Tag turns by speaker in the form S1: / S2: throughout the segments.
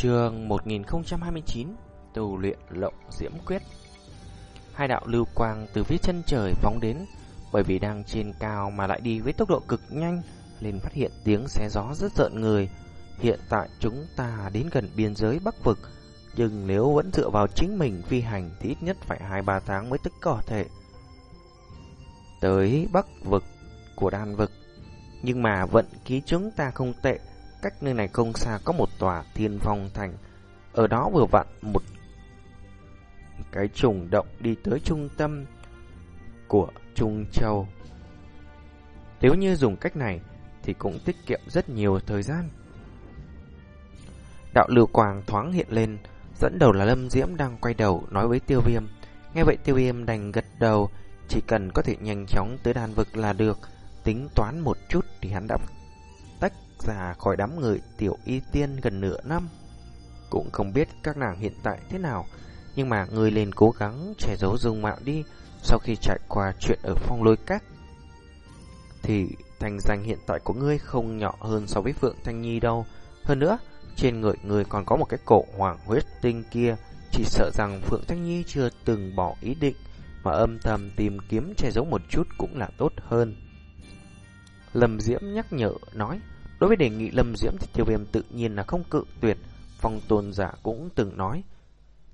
S1: Trường 1029 Tu luyện lộng diễm quyết. Hai đạo lưu quang từ phía chân trời phóng đến, Bởi vì đang trên cao mà lại đi với tốc độ cực nhanh Nên phát hiện tiếng xé gió rất giận người. Hiện tại chúng ta đến gần biên giới Bắc Vực, Nhưng nếu vẫn dựa vào chính mình phi hành Thì ít nhất phải 2-3 tháng mới tức có thể. Tới Bắc Vực của đan vực, Nhưng mà vận khí chúng ta không tệ Cách nơi này không xa có một tòa thiên phong thành Ở đó vừa vặn một cái trùng động đi tới trung tâm của Trung Châu. Nếu như dùng cách này thì cũng tiết kiệm rất nhiều thời gian. Đạo lưu quang thoáng hiện lên, dẫn đầu là Lâm Diễm đang quay đầu nói với Tiêu Viêm. Nghe vậy Tiêu Viêm đành gật đầu, chỉ cần có thể nhanh chóng tới đan vực là được. Tính toán một chút thì hắn đã ra khỏi đám người tiểu y tiên gần nửa năm. Cũng không biết các nàng hiện tại thế nào, nhưng mà người lên cố gắng che giấu dung mạo đi Sau khi trải qua chuyện ở phong lôi các Thì thành danh hiện tại của ngươi không nhỏ hơn so với Phượng Thanh Nhi đâu. Hơn nữa, trên người người còn có một cái cổ hoàng huyết tinh kia. Chỉ sợ rằng Phượng Thanh Nhi chưa từng bỏ ý định Mà âm thầm tìm kiếm che giấu một chút cũng là tốt hơn. Lâm Diễm nhắc nhở nói Đối với đề nghị Lâm Diễm thì tiêu viêm tự nhiên là không cự tuyệt Phong tôn giả cũng từng nói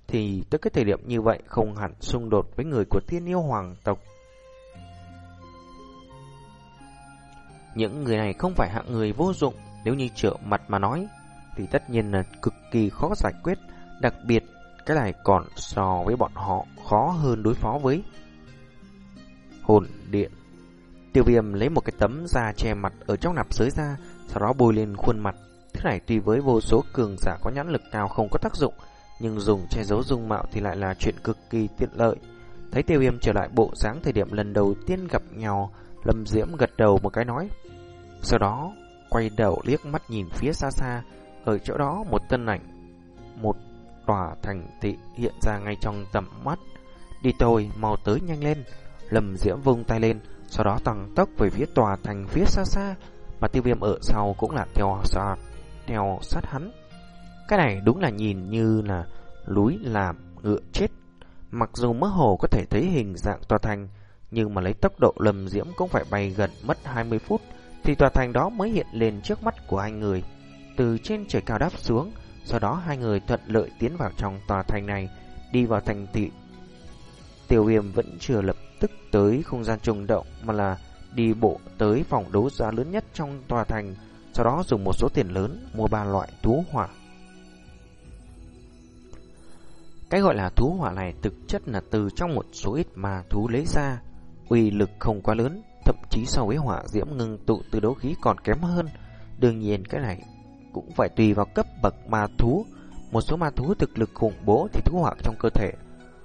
S1: thì tới cái thời điểm như vậy không hẳn xung đột với người của thiên yêu hoàng tộc. Những người này không phải hạng người vô dụng, nếu như trợ mặt mà nói, thì tất nhiên là cực kỳ khó giải quyết, đặc biệt cái này còn so với bọn họ khó hơn đối phó với hồn điện. Tiêu viêm lấy một cái tấm da che mặt ở trong nạp giới ra, sau đó bôi lên khuôn mặt. Thứ này tuy với vô số cường giả có nhãn lực cao không có tác dụng, nhưng dùng che giấu dung mạo thì lại là chuyện cực kỳ tiện lợi. Thấy tiêu viêm trở lại bộ dáng thời điểm lần đầu tiên gặp nhau, Lâm Diễm gật đầu một cái nói. Sau đó, quay đầu liếc mắt nhìn phía xa xa, ở chỗ đó một tân ảnh, một tòa thành thị hiện ra ngay trong tầm mắt. Đi tôi, mau tới nhanh lên. Lâm Diễm vung tay lên, sau đó tăng tốc về phía tòa thành phía xa xa, mà tiêu viêm ở sau cũng là theo sát, theo sát hắn. Cái này đúng là nhìn như là núi làm ngựa chết. Mặc dù mơ hồ có thể thấy hình dạng tòa thành, nhưng mà lấy tốc độ lầm diễm cũng phải bay gần mất 20 phút, thì tòa thành đó mới hiện lên trước mắt của hai người. Từ trên trời cao đáp xuống, sau đó hai người thuận lợi tiến vào trong tòa thành này, đi vào thành thị. Tiêu viêm vẫn chưa lập tức tới không gian trùng động, mà là đi bộ tới phòng đấu giá lớn nhất trong tòa thành, sau đó dùng một số tiền lớn mua ba loại thú hỏa Cái gọi là thú hỏa này thực chất là từ trong một số ít mà thú lấy ra, uy lực không quá lớn, thậm chí so với hỏa diễm ngưng tụ từ đấu khí còn kém hơn. Đương nhiên cái này cũng phải tùy vào cấp bậc ma thú. Một số ma thú thực lực khủng bố thì thú hỏa trong cơ thể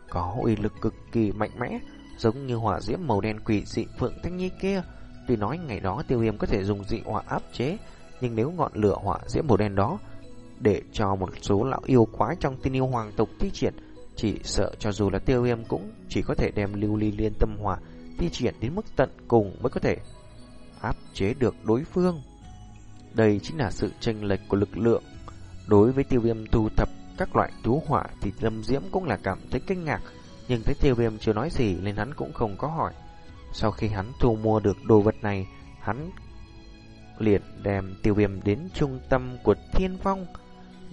S1: có uy lực cực kỳ mạnh mẽ, giống như hỏa diễm màu đen quỷ dị phượng thanh nhi kia. Tuy nói ngày đó tiêu viêm có thể dùng dị hỏa áp chế, nhưng nếu ngọn lửa hỏa diễm màu đen đó để cho một số lão yêu quái trong tiên yêu hoàng tộc thi triển, chỉ sợ cho dù là tiêu viêm cũng chỉ có thể đem lưu ly liên tâm hỏa thi triển đến mức tận cùng mới có thể áp chế được đối phương. Đây chính là sự tranh lệch của lực lượng. Đối với tiêu viêm thu thập các loại thú hỏa thì Lâm Diễm cũng là cảm thấy kinh ngạc, nhưng thấy tiêu viêm chưa nói gì nên hắn cũng không có hỏi. Sau khi hắn thu mua được đồ vật này, hắn liền đem tiêu viêm đến trung tâm của thiên vong.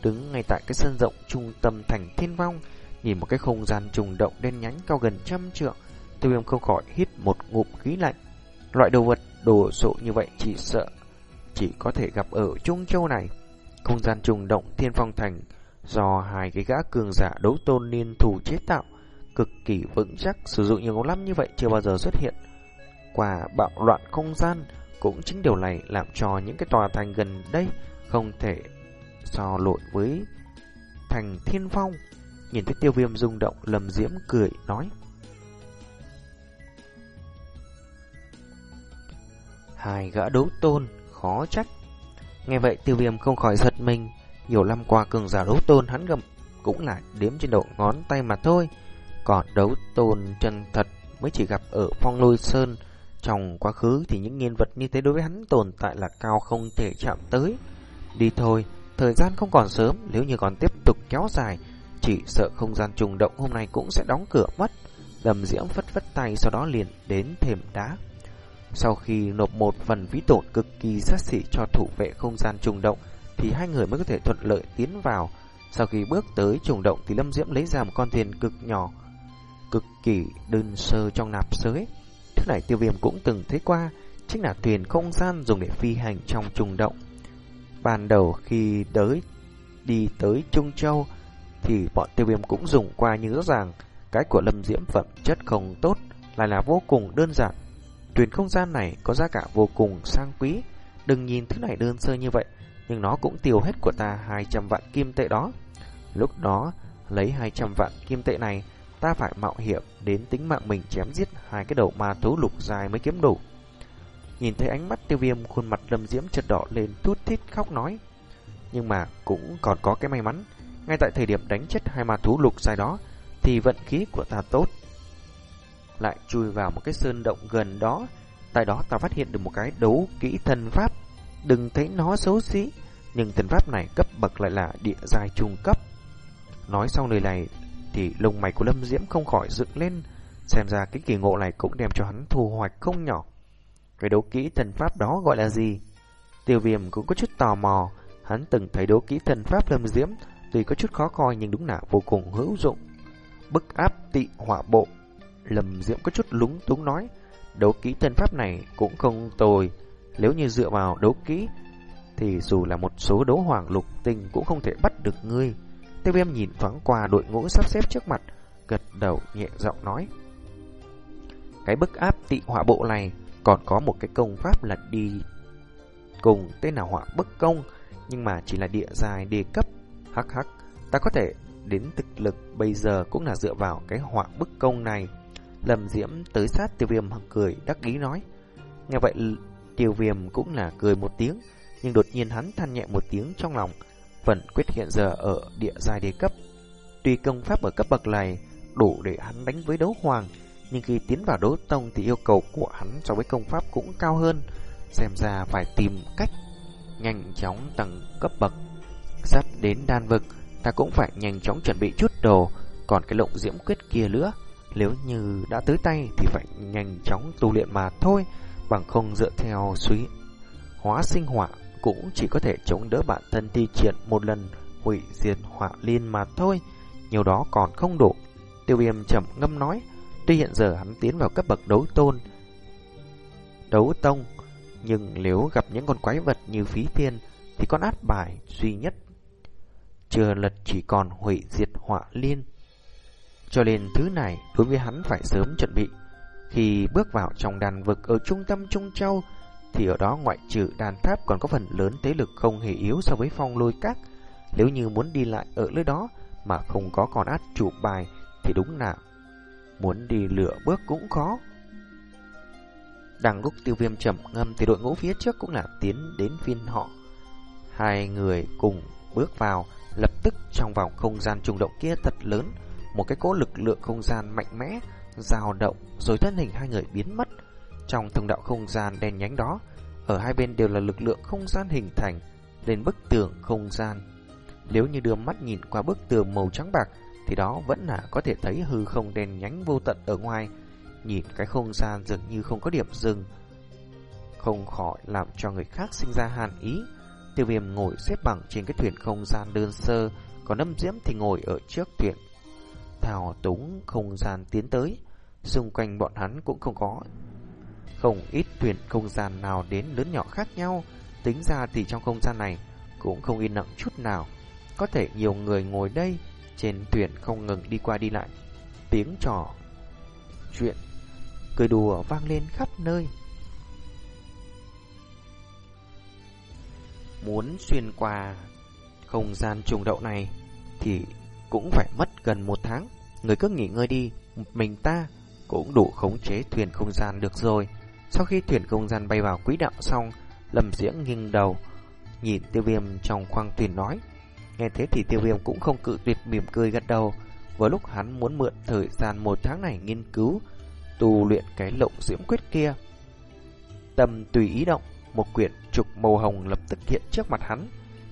S1: đứng ngay tại cái sân rộng trung tâm thành thiên vong, nhìn một cái không gian trùng động đen nhánh cao gần trăm trượng, tiêu viêm không khỏi hít một ngụm khí lạnh. Loại đồ vật đồ sộ như vậy chỉ sợ chỉ có thể gặp ở Trung Châu này. Không gian trùng động thiên phong thành do hai cái gã cường giả đấu tôn niên thủ chế tạo, cực kỳ vững chắc, sử dụng nhiều lắm như vậy chưa bao giờ xuất hiện. Quả bạo loạn không gian cũng chính điều này làm cho những cái tòa thành gần đây không thể so lội với thành thiên phong. Nhìn thấy tiêu viêm rung động, lầm diễm cười, nói. Hai gã đấu tôn, khó trách. Nghe vậy tiêu viêm không khỏi giật mình. Nhiều năm qua cường giả đấu tôn hắn gầm cũng là đếm trên đầu ngón tay mà thôi. Còn đấu tôn chân thật mới chỉ gặp ở phong lôi sơn. Trong quá khứ thì những nhân vật như thế đối với hắn tồn tại là cao không thể chạm tới. Đi thôi, thời gian không còn sớm, nếu như còn tiếp tục kéo dài, chỉ sợ không gian trùng động hôm nay cũng sẽ đóng cửa mất. Lâm Diễm phất phất tay sau đó liền đến thềm đá. Sau khi nộp một phần phí tổn cực kỳ sát xỉ cho thủ vệ không gian trùng động, thì hai người mới có thể thuận lợi tiến vào. Sau khi bước tới trùng động thì Lâm Diễm lấy ra một con thuyền cực nhỏ, cực kỳ đơn sơ trong nạp giới. Thứ này tiêu viêm cũng từng thấy qua, chính là thuyền không gian dùng để phi hành trong trùng động. Ban đầu khi tới đi tới Trung Châu thì bọn tiêu viêm cũng dùng qua nhớ rằng, cái của Lâm Diễm phẩm chất không tốt lại là vô cùng đơn giản. Thuyền không gian này có giá cả vô cùng sang quý, đừng nhìn thứ này đơn sơ như vậy, nhưng nó cũng tiêu hết của ta 200 vạn kim tệ đó. Lúc đó, lấy 200 vạn kim tệ này, ta phải mạo hiểm đến tính mạng mình chém giết hai cái đầu ma thú lục dài mới kiếm đủ. Nhìn thấy ánh mắt tiêu viêm khuôn mặt lâm diễm chợt đỏ lên thút thít khóc nói. Nhưng mà cũng còn có cái may mắn, ngay tại thời điểm đánh chết hai ma thú lục dài đó thì vận khí của ta tốt. Lại chui vào một cái sơn động gần đó, tại đó ta phát hiện được một cái đấu kỹ thần pháp. Đừng thấy nó xấu xí, nhưng thần pháp này cấp bậc lại là địa giai trung cấp. Nói xong lời này thì lông mày của Lâm Diễm không khỏi dựng lên, xem ra cái kỳ ngộ này cũng đem cho hắn thu hoạch không nhỏ. Cái đấu kỹ thần pháp đó gọi là gì? Tiêu viêm cũng có chút tò mò, hắn từng thấy đấu kỹ thần pháp Lâm Diễm, tuy có chút khó coi nhưng đúng là vô cùng hữu dụng. Bức áp tị hỏa bộ, Lâm Diễm có chút lúng túng nói, đấu kỹ thần pháp này cũng không tồi, nếu như dựa vào đấu kỹ thì dù là một số đấu hoàng lục tinh cũng không thể bắt được ngươi. Tiêu viêm nhìn thoáng qua đội ngũ sắp xếp trước mặt, gật đầu nhẹ giọng nói. Cái bức áp tị họa bộ này còn có một cái công pháp là đi cùng tên là họa bức công, nhưng mà chỉ là địa dài đề cấp. Hắc hắc, ta có thể đến thực lực bây giờ cũng là dựa vào cái họa bức công này. Lâm Diễm tới sát tiêu viêm cười đắc ý nói. Nghe vậy tiêu viêm cũng là cười một tiếng, nhưng đột nhiên hắn than nhẹ một tiếng trong lòng. Phần quyết hiện giờ ở địa giai đề cấp. Tuy công pháp ở cấp bậc này đủ để hắn đánh với đấu hoàng, nhưng khi tiến vào đấu tông thì yêu cầu của hắn so với công pháp cũng cao hơn. Xem ra phải tìm cách nhanh chóng tăng cấp bậc. Sắp đến đan vực, ta cũng phải nhanh chóng chuẩn bị chút đồ, còn cái lộng diễm quyết kia nữa. Nếu như đã tới tay thì phải nhanh chóng tu luyện mà thôi, bằng không dựa theo suy hóa sinh hỏa cũng chỉ có thể chống đỡ bản thân thi triển một lần hủy diệt hỏa liên mà thôi, nhiều đó còn không đủ. Tiêu viêm chậm ngâm nói, tuy hiện giờ hắn tiến vào cấp bậc đấu tôn, đấu tông, nhưng nếu gặp những con quái vật như phí thiên thì con át bài duy nhất chưa lật chỉ còn hủy diệt hỏa liên. Cho nên thứ này đối với hắn phải sớm chuẩn bị. Khi bước vào trong đàn vực ở trung tâm Trung Châu, thì ở đó ngoại trừ đàn tháp còn có phần lớn thế lực không hề yếu so với phong lôi các. Nếu như muốn đi lại ở nơi đó mà không có con át chủ bài thì đúng là muốn đi lửa bước cũng khó. Đang lúc tiêu viêm trầm ngâm thì đội ngũ phía trước cũng là tiến đến phiên họ. Hai người cùng bước vào, lập tức trong vòng không gian trùng động kia thật lớn, một cái cỗ lực lượng không gian mạnh mẽ, dao động, rồi thân hình hai người biến mất. Trong thông đạo không gian đen nhánh đó, ở hai bên đều là lực lượng không gian hình thành lên bức tường không gian. Nếu như đưa mắt nhìn qua bức tường màu trắng bạc, thì đó vẫn là có thể thấy hư không đen nhánh vô tận ở ngoài. Nhìn cái không gian dường như không có điểm dừng, không khỏi làm cho người khác sinh ra hàn ý. Tiêu viêm ngồi xếp bằng trên cái thuyền không gian đơn sơ, còn âm diễm thì ngồi ở trước thuyền. Thảo túng không gian tiến tới, xung quanh bọn hắn cũng không có không ít thuyền không gian nào đến lớn nhỏ khác nhau, tính ra thì trong không gian này cũng không yên lặng chút nào. Có thể nhiều người ngồi đây, trên thuyền không ngừng đi qua đi lại. Tiếng trò chuyện, cười đùa vang lên khắp nơi. Muốn xuyên qua không gian trùng đậu này thì cũng phải mất gần một tháng. Người cứ nghỉ ngơi đi, mình ta cũng đủ khống chế thuyền không gian được rồi. Sau khi thuyền không gian bay vào quỹ đạo xong, Lâm Diễn nghiêng đầu, nhìn tiêu viêm trong khoang thuyền nói. Nghe thế thì tiêu viêm cũng không cự tuyệt mỉm cười gật đầu. Vừa lúc hắn muốn mượn thời gian một tháng này nghiên cứu, tu luyện cái lộng diễm quyết kia. Tâm tùy ý động, một quyển trục màu hồng lập tức hiện trước mặt hắn.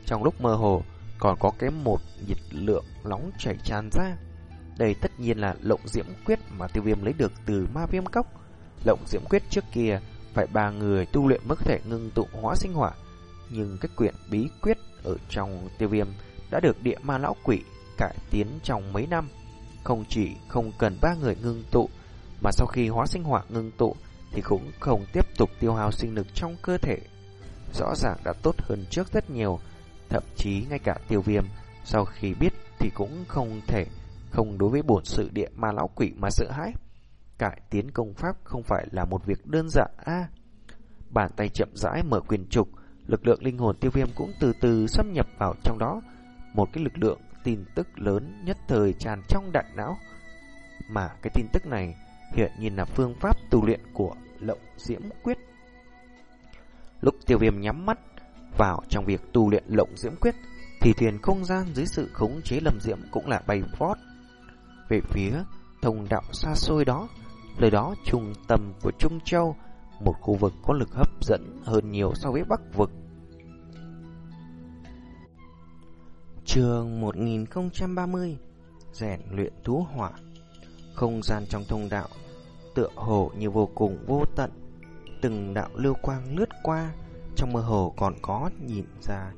S1: Trong lúc mơ hồ, còn có cái một nhiệt lượng nóng chảy tràn ra. Đây tất nhiên là lộng diễm quyết mà tiêu viêm lấy được từ ma viêm cốc. Lộng diễm quyết trước kia phải ba người tu luyện mới có thể ngưng tụ hóa sinh hỏa. Nhưng cái quyển bí quyết ở trong tiêu viêm đã được địa ma lão quỷ cải tiến trong mấy năm. Không chỉ không cần ba người ngưng tụ, mà sau khi hóa sinh hỏa ngưng tụ thì cũng không tiếp tục tiêu hao sinh lực trong cơ thể. Rõ ràng đã tốt hơn trước rất nhiều, thậm chí ngay cả tiêu viêm sau khi biết thì cũng không thể không đối với bổn sự địa ma lão quỷ mà sợ hãi. Cải tiến công pháp không phải là một việc đơn giản a. bàn tay chậm rãi mở quyền trục, lực lượng linh hồn tiêu viêm cũng từ từ xâm nhập vào trong đó. Một cái lực lượng tin tức lớn nhất thời tràn trong đại não. Mà cái tin tức này hiện nhiên là phương pháp tu luyện của lộng diễm quyết. Lúc tiêu viêm nhắm mắt vào trong việc tu luyện lộng diễm quyết, thì thuyền không gian dưới sự khống chế lầm diễm cũng là bay vót về phía thông đạo xa xôi đó. Lời đó trung tâm của Trung Châu, một khu vực có lực hấp dẫn hơn nhiều so với Bắc vực. Trường 1030 Rèn luyện thú hỏa. Không gian trong thông đạo Tựa hồ như vô cùng vô tận. Từng đạo lưu quang lướt qua Trong mơ hồ còn có nhìn ra.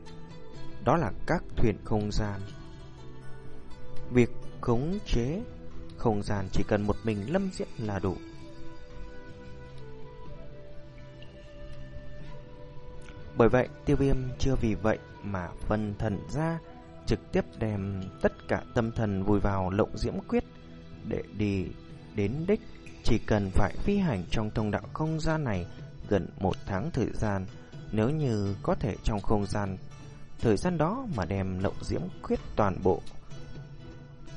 S1: Đó là các thuyền không gian. Việc khống chế không gian chỉ cần một mình lâm diễn là đủ. Bởi vậy, tiêu viêm chưa vì vậy mà phân thần ra, Trực tiếp đem tất cả tâm thần vùi vào lộng diễm quyết Để đi đến đích. Chỉ cần phải phi hành trong thông đạo không gian này gần một tháng thời gian, Nếu như có thể trong không gian Thời gian đó mà đem lộng diễm quyết toàn bộ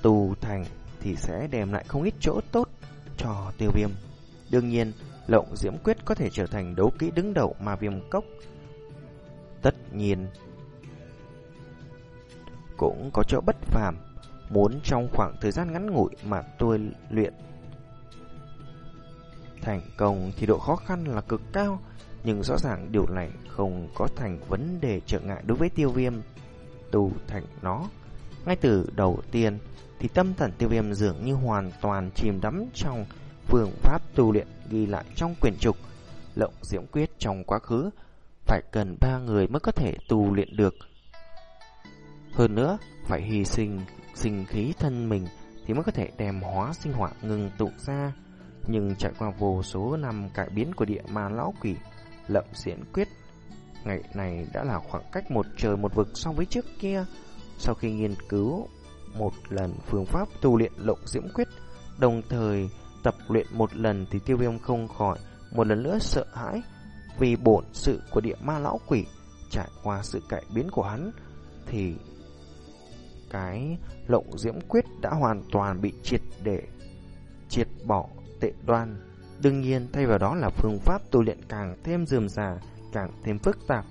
S1: tu thành thì sẽ đem lại không ít chỗ tốt cho tiêu viêm. Đương nhiên, lộng diễm quyết có thể trở thành đấu kỹ đứng đầu mà viêm cốc. Tất nhiên, cũng có chỗ bất phàm, muốn trong khoảng thời gian ngắn ngủi mà tôi luyện thành công thì độ khó khăn là cực cao, nhưng rõ ràng điều này không có thành vấn đề trở ngại đối với tiêu viêm. tù thành nó, ngay từ đầu tiên thì tâm thần tiêu viêm dường như hoàn toàn chìm đắm trong phương pháp tu luyện ghi lại trong quyển trục. Lộng diễm quyết trong quá khứ phải cần ba người mới có thể tu luyện được. Hơn nữa, phải hy sinh sinh khí thân mình thì mới có thể đem hóa sinh hỏa ngừng tụ ra. Nhưng trải qua vô số năm cải biến của địa ma lão quỷ, lộng diễn quyết, ngày này đã là khoảng cách một trời một vực so với trước kia. Sau khi nghiên cứu một lần phương pháp tu luyện lộng diễm quyết, đồng thời tập luyện một lần thì tiêu viêm không khỏi một lần nữa sợ hãi vì bổn sự của địa ma lão quỷ trải qua sự cải biến của hắn thì cái lộng diễm quyết đã hoàn toàn bị triệt để triệt bỏ tệ đoan. Đương nhiên thay vào đó là phương pháp tu luyện càng thêm dườm già, càng thêm phức tạp.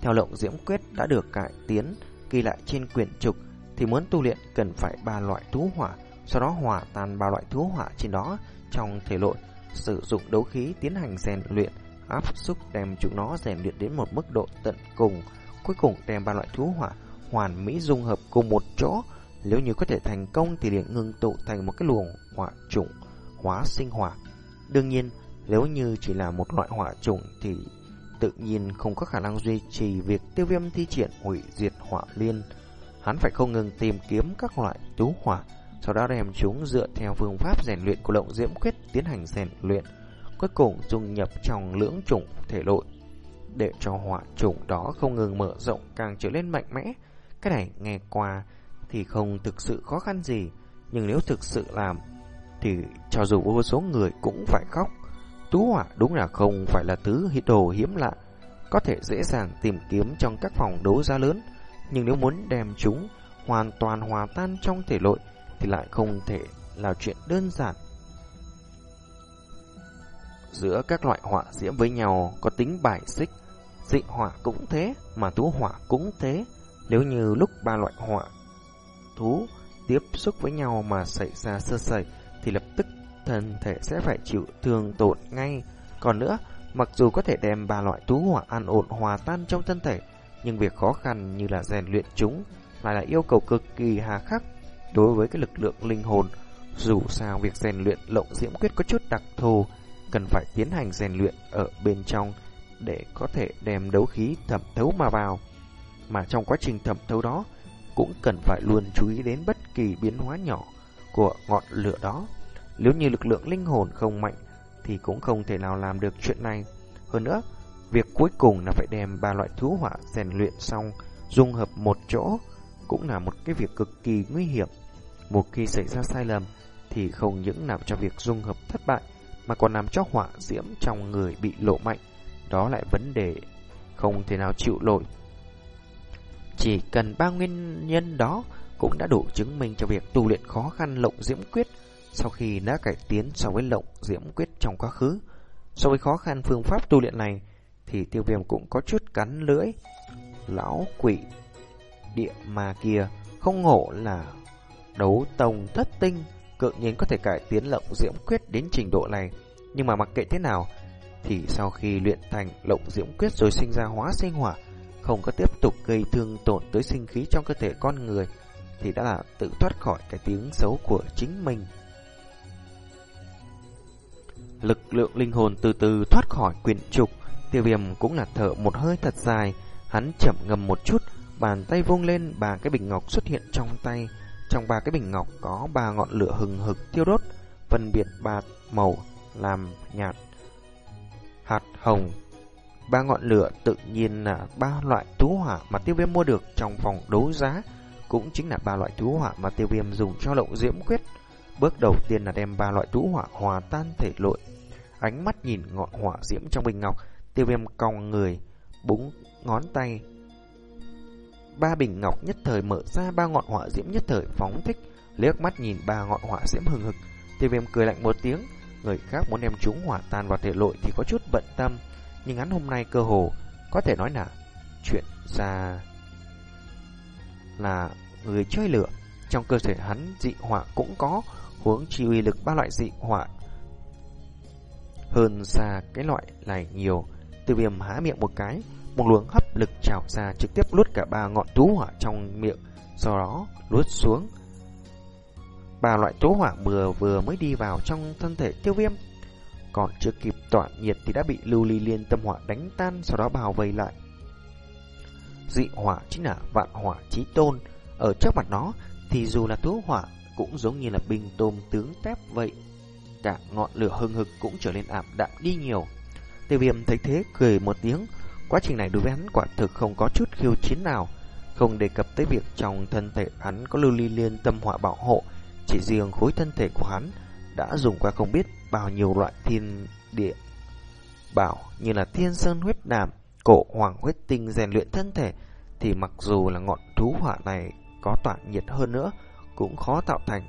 S1: Theo lộng diễm quyết đã được cải tiến, ghi lại trên quyển trục thì muốn tu luyện cần phải ba loại thú hỏa, sau đó hòa tan ba loại thú hỏa trên đó trong thể nội, sử dụng đấu khí tiến hành rèn luyện, áp xúc đem chúng nó rèn luyện đến một mức độ tận cùng, cuối cùng đem ba loại thú hỏa hoàn mỹ dung hợp cùng một chỗ. Nếu như có thể thành công thì liền ngưng tụ thành một cái luồng hỏa chủng hóa sinh hỏa. Đương nhiên, nếu như chỉ là một loại hỏa chủng thì tự nhiên không có khả năng duy trì việc tiêu viêm thi triển hủy diệt hỏa liên. Hắn phải không ngừng tìm kiếm các loại tú hỏa, sau đó đem chúng dựa theo phương pháp rèn luyện của động diễm quyết tiến hành rèn luyện, cuối cùng dung nhập trong lưỡng chủng thể nội, để cho hỏa chủng đó không ngừng mở rộng càng trở lên mạnh mẽ. Cái này nghe qua thì không thực sự khó khăn gì, nhưng nếu thực sự làm thì cho dù vô số người cũng phải khóc. Tú hỏa đúng là không phải là thứ đồ hiếm lạ, có thể dễ dàng tìm kiếm trong các phòng đấu giá lớn, nhưng nếu muốn đem chúng hoàn toàn hòa tan trong thể lội thì lại không thể là chuyện đơn giản. Giữa các loại họa diễm với nhau có tính bài xích, dị hỏa cũng thế, mà tú hỏa cũng thế. Nếu như lúc ba loại họa thú tiếp xúc với nhau mà xảy ra sơ sẩy thì lập tức thân thể sẽ phải chịu thương tổn ngay. Còn nữa, mặc dù có thể đem ba loại tú hỏa an ổn hòa tan trong thân thể, nhưng việc khó khăn như là rèn luyện chúng lại là yêu cầu cực kỳ hà khắc đối với cái lực lượng linh hồn. Dù sao việc rèn luyện lộng diễm quyết có chút đặc thù, cần phải tiến hành rèn luyện ở bên trong để có thể đem đấu khí thẩm thấu mà vào. Mà trong quá trình thẩm thấu đó, cũng cần phải luôn chú ý đến bất kỳ biến hóa nhỏ của ngọn lửa đó. Nếu như lực lượng linh hồn không mạnh thì cũng không thể nào làm được chuyện này. Hơn nữa, việc cuối cùng là phải đem ba loại thú hỏa rèn luyện xong, dung hợp một chỗ cũng là một cái việc cực kỳ nguy hiểm. Một khi xảy ra sai lầm thì không những làm cho việc dung hợp thất bại mà còn làm cho hỏa diễm trong người bị lộ mạnh. Đó lại vấn đề không thể nào chịu nổi. Chỉ cần ba nguyên nhân đó cũng đã đủ chứng minh cho việc tu luyện khó khăn lộng diễm quyết sau khi đã cải tiến so với lộng, diễm quyết trong quá khứ. So với khó khăn phương pháp tu luyện này, thì tiêu viêm cũng có chút cắn lưỡi. Lão quỷ địa mà kia không ngộ là đấu tông thất tinh, cự nhiên có thể cải tiến lộng diễm quyết đến trình độ này. Nhưng mà mặc kệ thế nào, thì sau khi luyện thành lộng diễm quyết rồi sinh ra hóa sinh hỏa, không có tiếp tục gây thương tổn tới sinh khí trong cơ thể con người, thì đã là tự thoát khỏi cái tiếng xấu của chính mình. Lực lượng linh hồn từ từ thoát khỏi quyển trục, tiêu viêm cũng là thở một hơi thật dài, hắn chậm ngầm một chút, bàn tay vung lên ba cái bình ngọc xuất hiện trong tay. Trong ba cái bình ngọc có ba ngọn lửa hừng hực tiêu đốt, phân biệt ba màu làm nhạt, hạt hồng. Ba ngọn lửa tự nhiên là ba loại thú hỏa mà tiêu viêm mua được trong phòng đấu giá, cũng chính là ba loại thú hỏa mà tiêu viêm dùng cho lộng diễm quyết. Bước đầu tiên là đem ba loại tú hỏa hòa tan thể lội. Ánh mắt nhìn ngọn hỏa diễm trong bình ngọc, tiêu viêm cong người, búng ngón tay. Ba bình ngọc nhất thời mở ra ba ngọn hỏa diễm nhất thời phóng thích, liếc mắt nhìn ba ngọn hỏa diễm hừng hực, tiêu viêm cười lạnh một tiếng, người khác muốn đem chúng hỏa tan vào thể lội thì có chút bận tâm, nhưng hắn hôm nay cơ hồ có thể nói là chuyện ra là người chơi lửa, trong cơ thể hắn dị hỏa cũng có, huống chi uy lực ba loại dị hỏa hơn xa cái loại này nhiều. Tiêu viêm há miệng một cái, một luồng hấp lực trào ra trực tiếp luốt cả ba ngọn tú hỏa trong miệng, sau đó luốt xuống. Ba loại tú hỏa vừa vừa mới đi vào trong thân thể tiêu viêm, còn chưa kịp tỏa nhiệt thì đã bị lưu ly liên tâm hỏa đánh tan, sau đó bao vây lại. Dị hỏa chính là vạn hỏa chí tôn, ở trước mặt nó thì dù là tú hỏa cũng giống như là bình tôm tướng tép vậy. Cả ngọn lửa hưng hực cũng trở nên ảm đạm đi nhiều. Tiêu viêm thấy thế cười một tiếng, Quá trình này đối với hắn quả thực không có chút khiêu chiến nào, không đề cập tới việc trong thân thể hắn có lưu ly liên tâm hỏa bảo hộ, chỉ riêng khối thân thể của hắn đã dùng qua không biết bao nhiêu loại thiên địa bảo như là thiên sơn huyết đàm, cổ hoàng huyết tinh rèn luyện thân thể, thì mặc dù là ngọn thú hỏa này có tỏa nhiệt hơn nữa, cũng khó tạo thành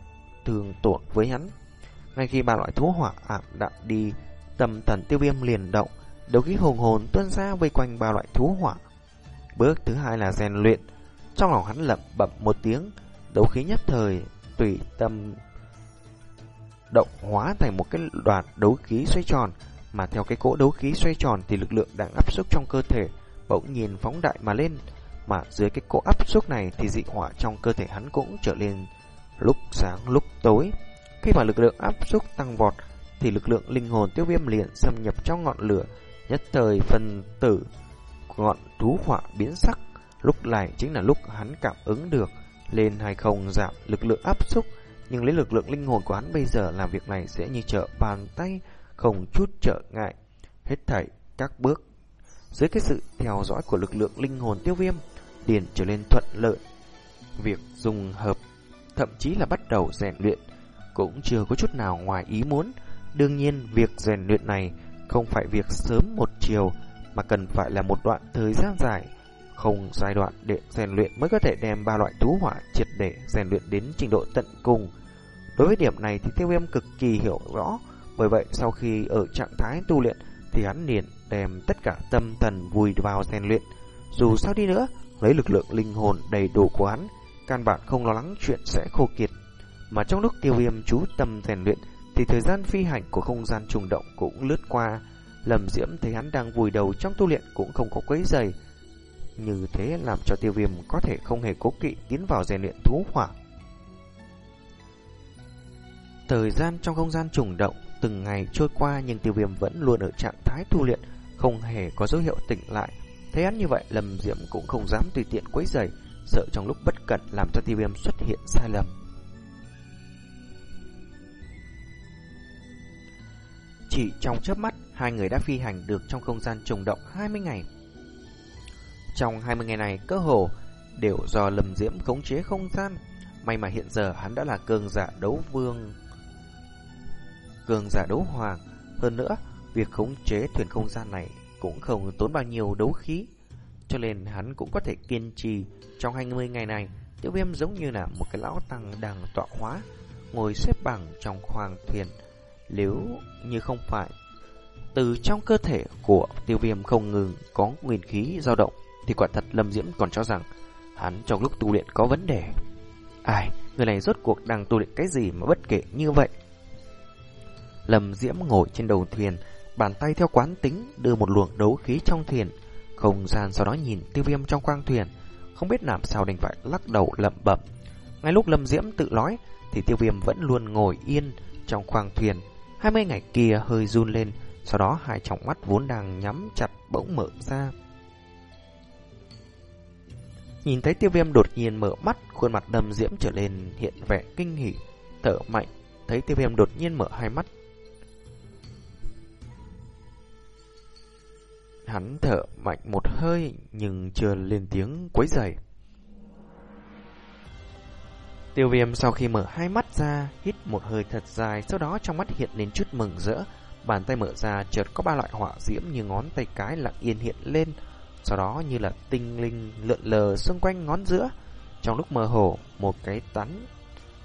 S1: thương tổn với hắn. Ngay khi ba loại thú hỏa ảm đạm đi, tâm thần tiêu viêm liền động, đấu khí hùng hồn tuôn ra vây quanh ba loại thú hỏa. Bước thứ hai là rèn luyện. Trong lòng hắn lẩm bẩm một tiếng, đấu khí nhất thời tùy tâm động hóa thành một cái đoàn đấu khí xoay tròn, mà theo cái cỗ đấu khí xoay tròn thì lực lượng đang áp suất trong cơ thể bỗng nhiên phóng đại mà lên, mà dưới cái cỗ áp suất này thì dị hỏa trong cơ thể hắn cũng trở lên lúc sáng lúc tối. Khi mà lực lượng áp suất tăng vọt thì lực lượng linh hồn tiêu viêm liền xâm nhập trong ngọn lửa Nhất thời phần tử ngọn thú hỏa biến sắc, lúc này chính là lúc hắn cảm ứng được lên hay không giảm lực lượng áp xúc, nhưng lấy lực lượng linh hồn của hắn bây giờ làm việc này sẽ như trở bàn tay, không chút trở ngại. Hết thảy các bước dưới cái sự theo dõi của lực lượng linh hồn tiêu viêm, điền trở nên thuận lợi. Việc dùng hợp, thậm chí là bắt đầu rèn luyện, cũng chưa có chút nào ngoài ý muốn. Đương nhiên, việc rèn luyện này không phải việc sớm một chiều mà cần phải là một đoạn thời gian dài, không giai đoạn để rèn luyện mới có thể đem ba loại thú hỏa triệt để rèn luyện đến trình độ tận cùng. Đối với điểm này thì Tiêu Viêm cực kỳ hiểu rõ, bởi vậy sau khi ở trạng thái tu luyện thì hắn liền đem tất cả tâm thần vùi vào rèn luyện. Dù sao đi nữa, lấy lực lượng linh hồn đầy đủ của hắn, căn bản không lo lắng chuyện sẽ khô kiệt. Mà trong lúc Tiêu Viêm chú tâm rèn luyện thì thời gian phi hành của không gian trùng động cũng lướt qua. lầm Diễm thấy hắn đang vùi đầu trong tu luyện cũng không có quấy giày. Như thế làm cho tiêu viêm có thể không hề cố kỵ tiến vào rèn luyện thú hỏa. Thời gian trong không gian trùng động từng ngày trôi qua nhưng tiêu viêm vẫn luôn ở trạng thái tu luyện, không hề có dấu hiệu tỉnh lại. Thấy hắn như vậy, Lâm Diệm cũng không dám tùy tiện quấy rầy, sợ trong lúc bất cẩn làm cho tiêu viêm xuất hiện sai lầm. Chỉ trong chớp mắt, hai người đã phi hành được trong không gian trùng động 20 ngày. Trong 20 ngày này, cơ hồ đều do lầm Diễm khống chế không gian. May mà hiện giờ hắn đã là cường giả đấu vương, cường giả đấu hoàng. Hơn nữa, việc khống chế thuyền không gian này cũng không tốn bao nhiêu đấu khí. Cho nên hắn cũng có thể kiên trì trong 20 ngày này. Tiêu viêm giống như là một cái lão tăng đang tọa hóa, ngồi xếp bằng trong khoang thuyền. Nếu như không phải từ trong cơ thể của tiêu viêm không ngừng có nguyên khí dao động thì quả thật Lâm Diễm còn cho rằng hắn trong lúc tu luyện có vấn đề. Ai, người này rốt cuộc đang tu luyện cái gì mà bất kể như vậy? Lâm Diễm ngồi trên đầu thuyền, bàn tay theo quán tính đưa một luồng đấu khí trong thuyền. Không gian sau đó nhìn tiêu viêm trong quang thuyền, không biết làm sao đành phải lắc đầu lẩm bẩm. Ngay lúc Lâm Diễm tự nói, thì tiêu viêm vẫn luôn ngồi yên trong khoang thuyền. Hai mươi ngày kia hơi run lên, sau đó hai trọng mắt vốn đang nhắm chặt bỗng mở ra. Nhìn thấy tiêu viêm đột nhiên mở mắt, khuôn mặt lâm diễm trở lên hiện vẻ kinh hỉ, thở mạnh. Thấy tiêu viêm đột nhiên mở hai mắt. Hắn thở mạnh một hơi nhưng chưa lên tiếng quấy rầy. Tiêu viêm sau khi mở hai mắt ra, hít một hơi thật dài, sau đó trong mắt hiện lên chút mừng rỡ. Bàn tay mở ra, chợt có ba loại hỏa diễm như ngón tay cái lặng yên hiện lên, sau đó như là tinh linh lượn lờ xung quanh ngón giữa. Trong lúc mơ hồ, một cái tắn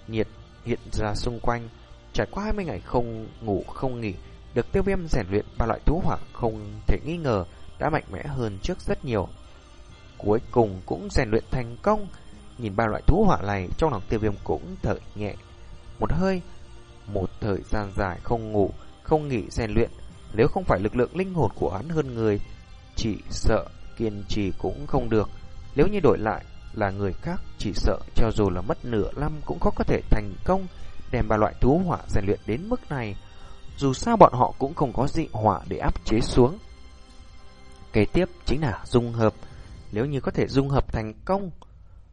S1: nhiệt hiện ra xung quanh. Trải qua 20 ngày không ngủ không nghỉ, được tiêu viêm rèn luyện ba loại thú hỏa không thể nghi ngờ đã mạnh mẽ hơn trước rất nhiều. Cuối cùng cũng rèn luyện thành công. Nhìn ba loại thú hỏa này trong lòng tiêu viêm cũng thở nhẹ. Một hơi, một thời gian dài không ngủ, không nghỉ rèn luyện. Nếu không phải lực lượng linh hồn của hắn hơn người, chỉ sợ kiên trì cũng không được. Nếu như đổi lại là người khác, chỉ sợ cho dù là mất nửa năm cũng khó có thể thành công đem ba loại thú hỏa rèn luyện đến mức này. Dù sao bọn họ cũng không có dị hỏa để áp chế xuống. Kế tiếp chính là dung hợp. Nếu như có thể dung hợp thành công,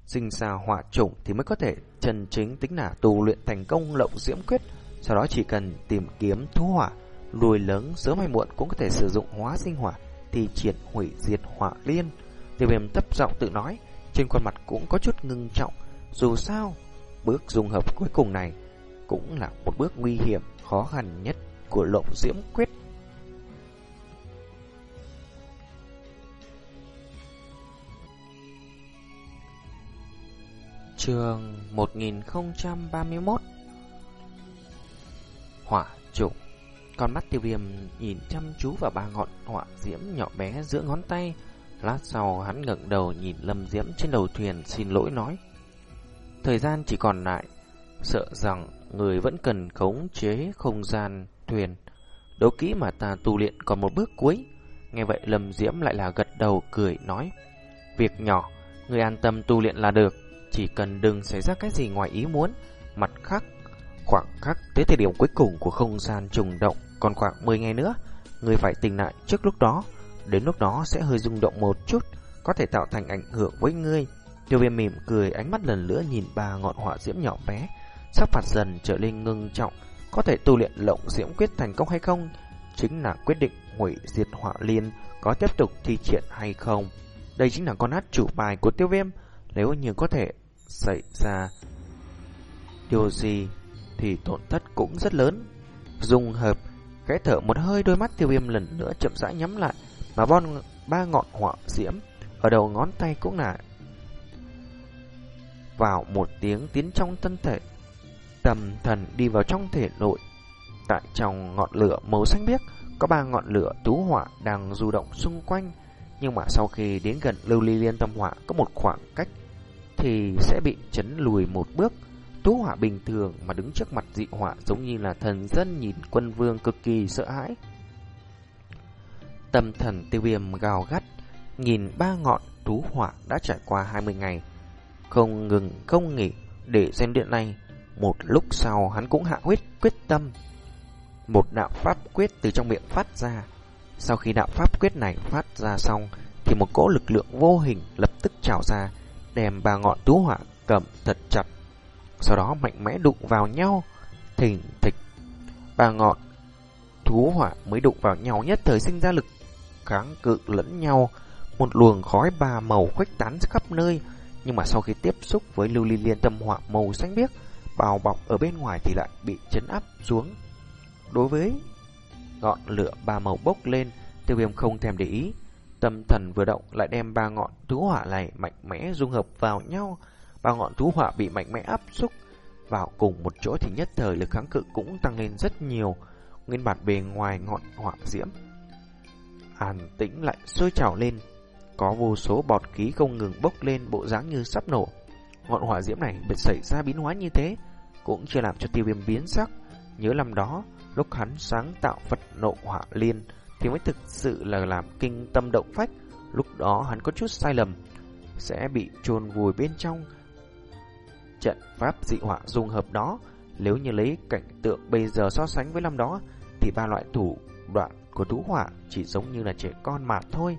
S1: sinh ra hỏa chủng thì mới có thể chân chính tính là tu luyện thành công lộng diễm quyết. Sau đó chỉ cần tìm kiếm thú hỏa, lùi lớn sớm hay muộn cũng có thể sử dụng hóa sinh hỏa thì triển hủy diệt hỏa liên. Tiêu viêm thấp giọng tự nói, trên khuôn mặt cũng có chút ngưng trọng. Dù sao, bước dung hợp cuối cùng này cũng là một bước nguy hiểm, khó khăn nhất của lộng diễm quyết. Trường 1031 Hỏa trục Con mắt tiêu viêm nhìn chăm chú vào ba ngọn hỏa diễm nhỏ bé giữa ngón tay. Lát sau hắn ngẩng đầu nhìn lâm diễm trên đầu thuyền xin lỗi nói. Thời gian chỉ còn lại. Sợ rằng người vẫn cần khống chế không gian thuyền Đấu kỹ mà ta tu luyện còn một bước cuối Nghe vậy lâm diễm lại là gật đầu cười nói Việc nhỏ Người an tâm tu luyện là được chỉ cần đừng xảy ra cái gì ngoài ý muốn. Mặt khác, khoảng khắc tới thời điểm cuối cùng của không gian trùng động còn khoảng 10 ngày nữa, người phải tỉnh lại trước lúc đó. Đến lúc đó sẽ hơi rung động một chút, có thể tạo thành ảnh hưởng với ngươi. Tiêu viêm mỉm cười ánh mắt lần nữa nhìn ba ngọn hỏa diễm nhỏ bé, sắp phạt dần trở lên ngưng trọng, có thể tu luyện lộng diễm quyết thành công hay không, chính là quyết định hủy diệt hỏa liên có tiếp tục thi triển hay không. Đây chính là con hát chủ bài của tiêu viêm, nếu như có thể xảy ra điều gì thì tổn thất cũng rất lớn. Dùng hợp, khẽ thở một hơi đôi mắt tiêu viêm lần nữa chậm rãi nhắm lại, mà bon ba ngọn họa diễm ở đầu ngón tay cũng là vào một tiếng tiến trong thân thể. Tầm thần đi vào trong thể nội. Tại trong ngọn lửa màu xanh biếc, có ba ngọn lửa tú hỏa đang du động xung quanh. Nhưng mà sau khi đến gần lưu ly liên tâm hỏa có một khoảng cách thì sẽ bị chấn lùi một bước. Tú hỏa bình thường mà đứng trước mặt dị hỏa giống như là thần dân nhìn quân vương cực kỳ sợ hãi. Tâm thần tiêu viêm gào gắt, nhìn ba ngọn tú hỏa đã trải qua 20 ngày, không ngừng không nghỉ để xem điện này. Một lúc sau hắn cũng hạ huyết quyết tâm. Một đạo pháp quyết từ trong miệng phát ra. Sau khi đạo pháp quyết này phát ra xong, thì một cỗ lực lượng vô hình lập tức trào ra, đem ba ngọn tú hỏa cầm thật chặt. Sau đó mạnh mẽ đụng vào nhau, thình thịch. Ba ngọn thú hỏa mới đụng vào nhau nhất thời sinh ra lực kháng cự lẫn nhau, một luồng khói ba màu khuếch tán khắp nơi, nhưng mà sau khi tiếp xúc với lưu ly liên tâm hỏa màu xanh biếc, bao bọc ở bên ngoài thì lại bị chấn áp xuống. Đối với ngọn lửa ba màu bốc lên, tiêu viêm không thèm để ý. Tâm thần vừa động lại đem ba ngọn thú hỏa này mạnh mẽ dung hợp vào nhau. Ba ngọn thú hỏa bị mạnh mẽ áp xúc vào cùng một chỗ thì nhất thời lực kháng cự cũng tăng lên rất nhiều. Nguyên bản bề ngoài ngọn hỏa diễm an tĩnh lại sôi trào lên, có vô số bọt khí không ngừng bốc lên bộ dáng như sắp nổ. Ngọn hỏa diễm này bị xảy ra biến hóa như thế, cũng chưa làm cho tiêu viêm biến sắc. Nhớ năm đó, lúc hắn sáng tạo Phật nộ hỏa liên, thì mới thực sự là làm kinh tâm động phách. Lúc đó hắn có chút sai lầm, sẽ bị chôn vùi bên trong trận pháp dị hỏa dung hợp đó. Nếu như lấy cảnh tượng bây giờ so sánh với năm đó, thì ba loại thủ đoạn của thú hỏa chỉ giống như là trẻ con mà thôi.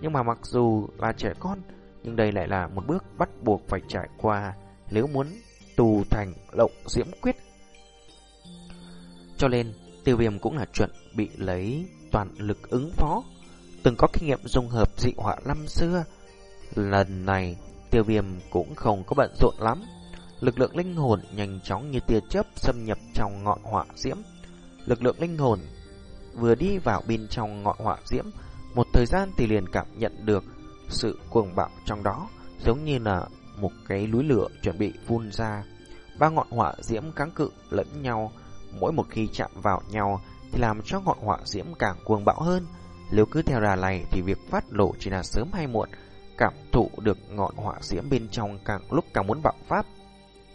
S1: Nhưng mà mặc dù là trẻ con, nhưng đây lại là một bước bắt buộc phải trải qua nếu muốn tù thành lộng diễm quyết. Cho nên, tiêu viêm cũng là chuẩn bị lấy toàn lực ứng phó. Từng có kinh nghiệm dung hợp dị hỏa năm xưa. Lần này, tiêu viêm cũng không có bận rộn lắm. Lực lượng linh hồn nhanh chóng như tia chớp xâm nhập trong ngọn hỏa diễm. Lực lượng linh hồn vừa đi vào bên trong ngọn hỏa diễm, một thời gian thì liền cảm nhận được sự cuồng bạo trong đó, giống như là một cái núi lửa chuẩn bị phun ra. Ba ngọn hỏa diễm kháng cự lẫn nhau, mỗi một khi chạm vào nhau thì làm cho ngọn hỏa diễm càng cuồng bạo hơn. Nếu cứ theo đà này thì việc phát lộ chỉ là sớm hay muộn, cảm thụ được ngọn hỏa diễm bên trong càng lúc càng muốn bạo phát.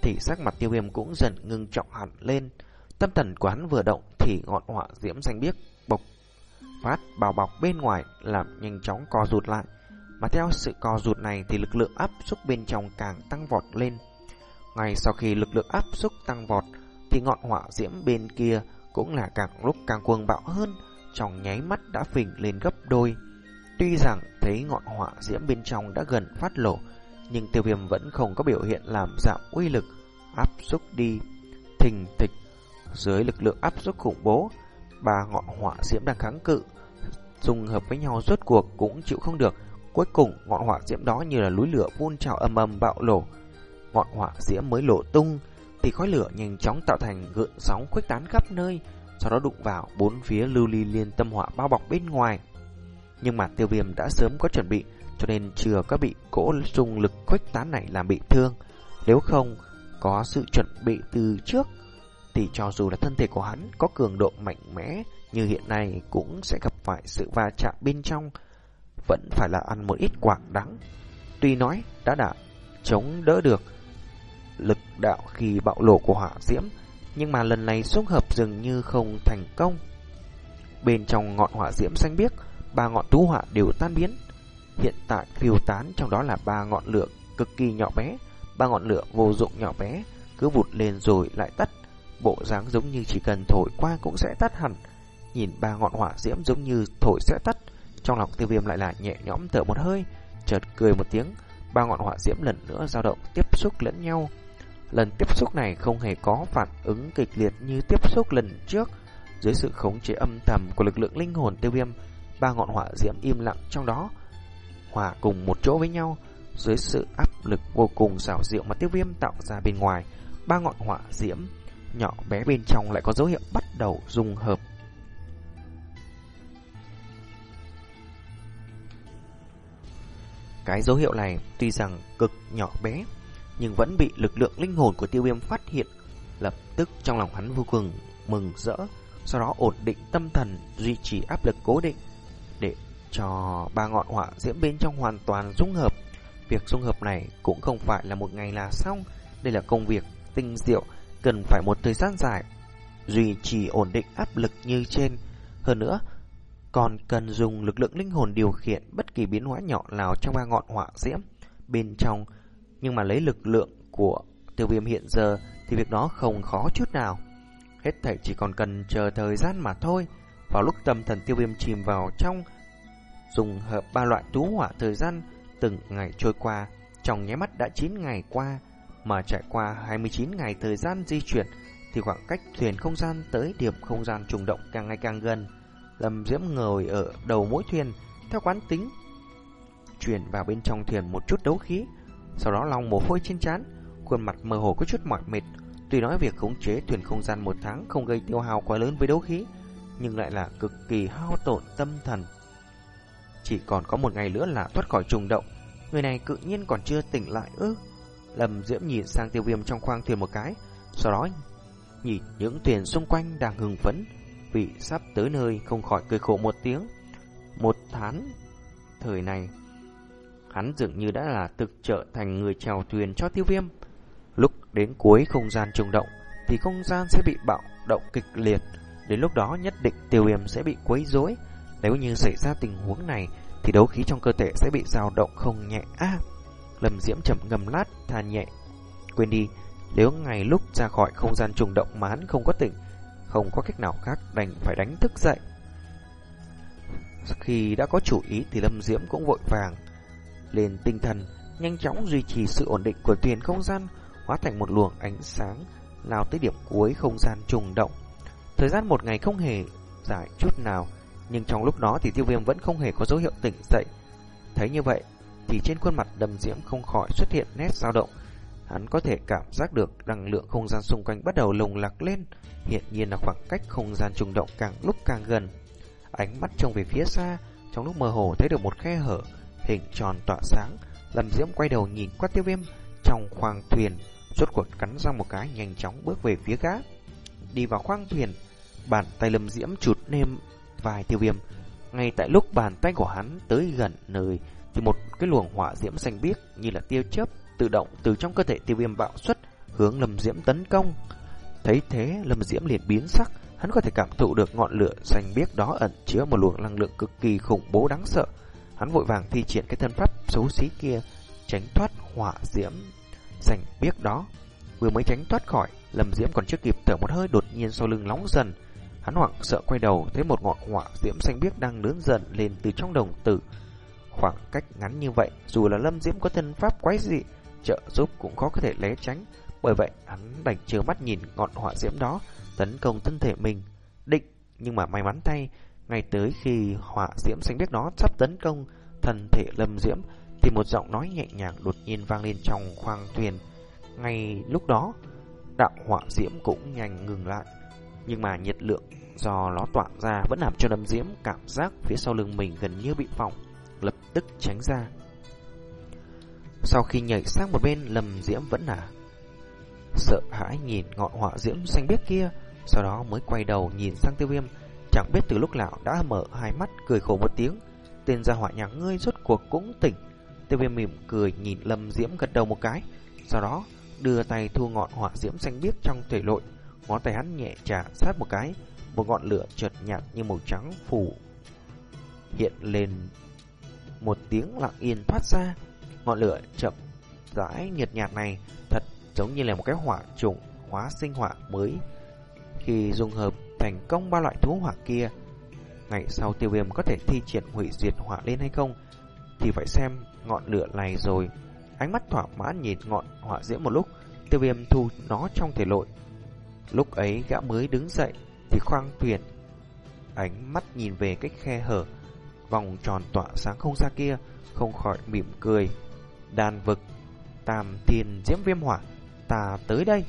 S1: Thì sắc mặt tiêu viêm cũng dần ngưng trọng hẳn lên. Tâm thần quán vừa động thì ngọn hỏa diễm xanh biếc bộc phát bao bọc bên ngoài làm nhanh chóng co rụt lại. Mà theo sự co rụt này thì lực lượng áp xúc bên trong càng tăng vọt lên. Ngay sau khi lực lượng áp xúc tăng vọt thì ngọn hỏa diễm bên kia cũng là càng lúc càng cuồng bạo hơn, trong nháy mắt đã phình lên gấp đôi. Tuy rằng thấy ngọn hỏa diễm bên trong đã gần phát lổ, nhưng tiêu viêm vẫn không có biểu hiện làm giảm uy lực, áp xúc đi, thình thịch. Dưới lực lượng áp xúc khủng bố, ba ngọn hỏa diễm đang kháng cự, dung hợp với nhau rốt cuộc cũng chịu không được. Cuối cùng, ngọn hỏa diễm đó như là núi lửa phun trào âm âm bạo nổ. Ngọn hỏa diễm mới lộ tung, thì khói lửa nhanh chóng tạo thành gợn sóng khuếch tán khắp nơi, sau đó đụng vào bốn phía lưu ly liên tâm hỏa bao bọc bên ngoài. Nhưng mà tiêu viêm đã sớm có chuẩn bị, cho nên chưa có bị cỗ dùng lực khuếch tán này làm bị thương. Nếu không, có sự chuẩn bị từ trước, thì cho dù là thân thể của hắn có cường độ mạnh mẽ như hiện nay cũng sẽ gặp phải sự va chạm bên trong, vẫn phải là ăn một ít quả đắng. Tuy nói đã đã chống đỡ được lực đạo khi bạo lộ của hỏa diễm, nhưng mà lần này xung hợp dường như không thành công. Bên trong ngọn hỏa diễm xanh biếc, ba ngọn tú hỏa đều tan biến. Hiện tại phiêu tán trong đó là ba ngọn lửa cực kỳ nhỏ bé, ba ngọn lửa vô dụng nhỏ bé, cứ vụt lên rồi lại tắt bộ dáng giống như chỉ cần thổi qua cũng sẽ tắt hẳn. Nhìn ba ngọn hỏa diễm giống như thổi sẽ tắt, trong lòng tiêu viêm lại là nhẹ nhõm thở một hơi, chợt cười một tiếng, ba ngọn hỏa diễm lần nữa dao động tiếp xúc lẫn nhau. Lần tiếp xúc này không hề có phản ứng kịch liệt như tiếp xúc lần trước. Dưới sự khống chế âm thầm của lực lượng linh hồn tiêu viêm, ba ngọn hỏa diễm im lặng trong đó, hòa cùng một chỗ với nhau. Dưới sự áp lực vô cùng xảo diệu mà tiêu viêm tạo ra bên ngoài, ba ngọn hỏa diễm nhỏ bé bên trong lại có dấu hiệu bắt đầu dung hợp. Cái dấu hiệu này tuy rằng cực nhỏ bé, nhưng vẫn bị lực lượng linh hồn của tiêu viêm phát hiện. Lập tức trong lòng hắn vô cùng mừng rỡ, sau đó ổn định tâm thần, duy trì áp lực cố định, để cho ba ngọn hỏa diễm bên trong hoàn toàn dung hợp. Việc dung hợp này cũng không phải là một ngày là xong, đây là công việc tinh diệu cần phải một thời gian dài duy trì ổn định áp lực như trên. Hơn nữa, còn cần dùng lực lượng linh hồn điều khiển bất kỳ biến hóa nhỏ nào trong ba ngọn hỏa diễm bên trong, nhưng mà lấy lực lượng của tiêu viêm hiện giờ thì việc đó không khó chút nào. Hết thảy chỉ còn cần chờ thời gian mà thôi. Vào lúc tâm thần tiêu viêm chìm vào trong, dùng hợp ba loại tú hỏa thời gian từng ngày trôi qua, trong nháy mắt đã 9 ngày qua, mà trải qua 29 ngày thời gian di chuyển, thì khoảng cách thuyền không gian tới điểm không gian trùng động càng ngày càng gần. Lâm Diễm ngồi ở đầu mũi thuyền, theo quán tính, chuyển vào bên trong thuyền một chút đấu khí, sau đó lòng mồ hôi trên trán, khuôn mặt mơ hồ có chút mỏi mệt. Tuy nói việc khống chế thuyền không gian một tháng không gây tiêu hao quá lớn với đấu khí, nhưng lại là cực kỳ hao tổn tâm thần. Chỉ còn có một ngày nữa là thoát khỏi trùng động, người này tự nhiên còn chưa tỉnh lại ư? Lâm Diễm nhìn sang tiêu viêm trong khoang thuyền một cái, sau đó nhìn những thuyền xung quanh đang hưng phấn, vị sắp tới nơi không khỏi cười khổ một tiếng. Một tháng thời này, hắn dường như đã là thực trợ thành người chèo thuyền cho tiêu viêm. Lúc đến cuối không gian trùng động, thì không gian sẽ bị bạo động kịch liệt. Đến lúc đó nhất định tiêu viêm sẽ bị quấy rối. Nếu như xảy ra tình huống này, thì đấu khí trong cơ thể sẽ bị dao động không nhẹ. À, Lâm Diễm chậm ngầm lát, than nhẹ. Quên đi, nếu ngày lúc ra khỏi không gian trùng động mà hắn không có tỉnh, không có cách nào khác đành phải đánh thức dậy. Khi đã có chủ ý thì Lâm Diễm cũng vội vàng lên tinh thần, nhanh chóng duy trì sự ổn định của thuyền không gian, hóa thành một luồng ánh sáng lao tới điểm cuối không gian trùng động. Thời gian một ngày không hề dài chút nào, nhưng trong lúc đó thì tiêu viêm vẫn không hề có dấu hiệu tỉnh dậy. Thấy như vậy, thì trên khuôn mặt Lâm diễm không khỏi xuất hiện nét dao động. Hắn có thể cảm giác được năng lượng không gian xung quanh bắt đầu lồng lạc lên, hiện nhiên là khoảng cách không gian trùng động càng lúc càng gần. Ánh mắt trông về phía xa, trong lúc mơ hồ thấy được một khe hở, hình tròn tỏa sáng. Lâm Diễm quay đầu nhìn qua tiêu viêm trong khoang thuyền, rốt cuộc cắn ra một cái nhanh chóng bước về phía gã. Đi vào khoang thuyền, bàn tay Lâm Diễm chụt nêm vài tiêu viêm. Ngay tại lúc bàn tay của hắn tới gần nơi thì một cái luồng hỏa diễm xanh biếc như là tiêu chớp tự động từ trong cơ thể tiêu viêm bạo xuất hướng Lâm Diễm tấn công. Thấy thế, Lâm Diễm liền biến sắc, hắn có thể cảm thụ được ngọn lửa xanh biếc đó ẩn chứa một luồng năng lượng cực kỳ khủng bố đáng sợ. Hắn vội vàng thi triển cái thân pháp xấu xí kia, tránh thoát hỏa diễm xanh biếc đó. Vừa mới tránh thoát khỏi, Lâm Diễm còn chưa kịp thở một hơi đột nhiên sau lưng nóng dần. Hắn hoảng sợ quay đầu thấy một ngọn hỏa diễm xanh biếc đang lớn dần lên từ trong đồng tử. Khoảng cách ngắn như vậy, dù là Lâm Diễm có thân pháp quái dị, trợ giúp cũng khó có thể né tránh. Bởi vậy, hắn đành trơ mắt nhìn ngọn hỏa diễm đó tấn công thân thể mình. Định, nhưng mà may mắn thay, ngay tới khi hỏa diễm xanh biết đó sắp tấn công thân thể Lâm Diễm, thì một giọng nói nhẹ nhàng đột nhiên vang lên trong khoang thuyền. Ngay lúc đó, đạo hỏa diễm cũng nhanh ngừng lại. Nhưng mà nhiệt lượng do nó tỏa ra vẫn làm cho Lâm Diễm cảm giác phía sau lưng mình gần như bị phỏng, lập tức tránh ra. Sau khi nhảy sang một bên, Lâm Diễm vẫn là sợ hãi nhìn ngọn hỏa diễm xanh biếc kia, sau đó mới quay đầu nhìn sang tiêu viêm, chẳng biết từ lúc nào đã mở hai mắt cười khổ một tiếng. Tên gia hỏa nhà ngươi rốt cuộc cũng tỉnh. Tiêu viêm mỉm cười nhìn Lâm Diễm gật đầu một cái, sau đó đưa tay thu ngọn hỏa diễm xanh biếc trong thể lội, ngón tay hắn nhẹ chà sát một cái, một ngọn lửa chợt nhạt như màu trắng phủ hiện lên một tiếng lặng yên thoát ra. Ngọn lửa chậm rãi nhiệt nhạt này thật giống như là một cái hỏa trùng hóa sinh hỏa mới. Khi dung hợp thành công ba loại thú hỏa kia, ngày sau tiêu viêm có thể thi triển hủy diệt hỏa lên hay không thì phải xem ngọn lửa này rồi. Ánh mắt thỏa mãn nhìn ngọn hỏa diễm một lúc, tiêu viêm thu nó trong thể lội. Lúc ấy gã mới đứng dậy thì khoang thuyền ánh mắt nhìn về cách khe hở vòng tròn tỏa sáng không xa kia không khỏi mỉm cười đàn vực. Tam thiên diễm viêm hỏa ta tới đây.